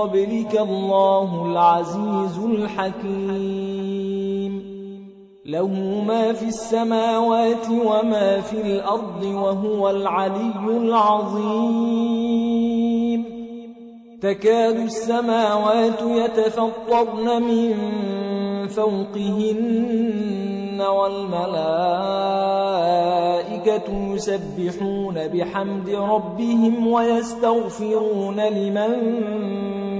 قبلك الله العزيز الحكيم. له ما في السماوات وما في الأرض وهو العلي العظيم. تكاد السماوات يتفطرن من فوقهن والملائكة يسبحون بحمد ربهم ويستغفرون لمن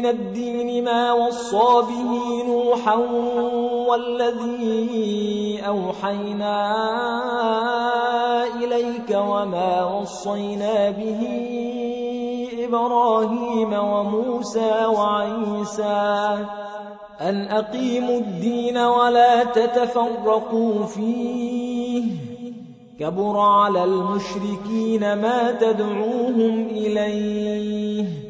من الدين ما وصى به نوحا والذي أوحينا إليك وما وصينا به إبراهيم وموسى وعيسى أن أقيموا الدين ولا تتفرقوا فيه كبر على المشركين ما تدعوهم إليه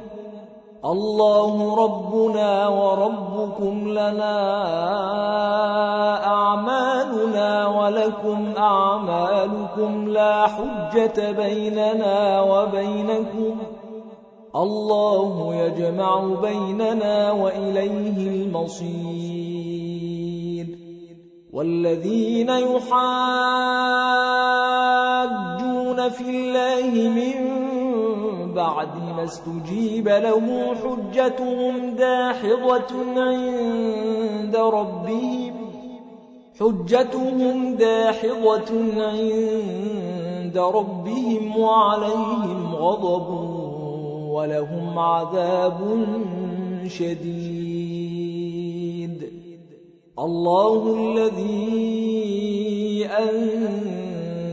الله ربنا وربكم لنا أعمالنا ولكم أعمالكم لا حجة بيننا وبينكم. الله يجمع بيننا وإليه المصير. والذين يحاجون في الله من بعد ما استجيب له حجتهم داحضة عند ربهم. حجتهم داحضة عند ربهم وعليهم غضب ولهم عذاب شديد. الله الذي أنزل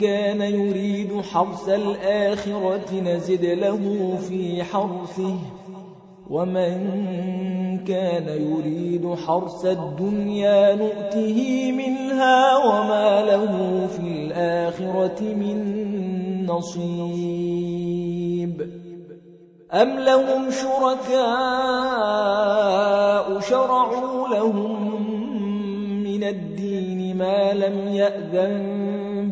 كان يريد حرث الآخرة نزد له في حرثه. ومن كان يريد حرث الدنيا نؤته منها وما له في الآخرة من نصيب. أم لهم شركاء شرعوا لهم من الدين ما لم يأذن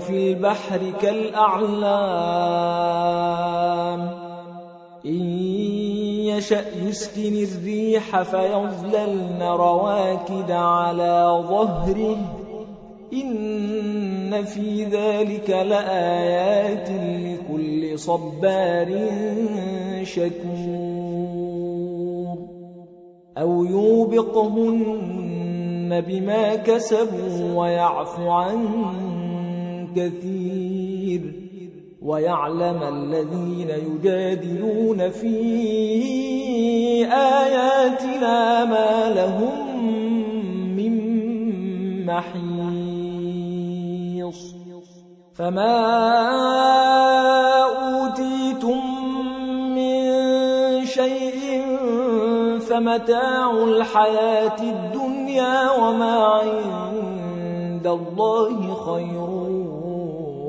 في البحر كالأعلام. إن يشأ يسكن الريح فيظللن رواكد على ظهره. إن في ذلك لآيات لكل صبار شكور. أو يوبقهن بما كسبوا ويعفو عن كثير ويعلم الذين يجادلون في آياتنا ما لهم من محيص فما أوتيتم من شيء فمتاع الحياة الدنيا وما عند الله خير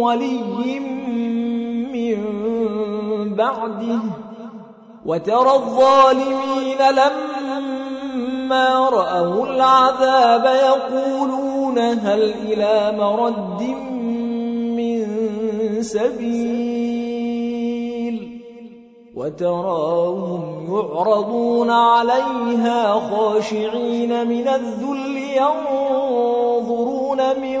وَلِيٍّ مِّن بَعْدِهِ وَتَرَى الظَّالِمِينَ لَمَّا رَأَوُا الْعَذَابَ يَقُولُونَ هَلْ إِلَىٰ مَرَدٍّ مِّن سَبِيلٍ وَتَرَاهُمْ يُعْرَضُونَ عَلَيْهَا خَاشِعِينَ مِنَ الذُّلِّ يَنظُرُونَ مِن